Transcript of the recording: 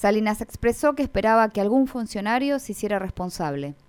Salinas expresó que esperaba que algún funcionario se hiciera responsable.